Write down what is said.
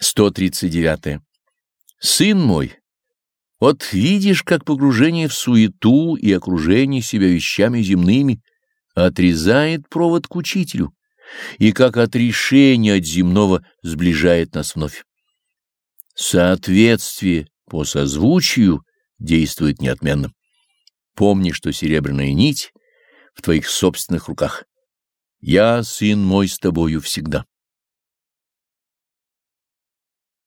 139. Сын мой, вот видишь, как погружение в суету и окружение себя вещами земными отрезает провод к учителю, и как отрешение от земного сближает нас вновь. Соответствие по созвучию действует неотменно. Помни, что серебряная нить в твоих собственных руках. Я, сын мой, с тобою всегда.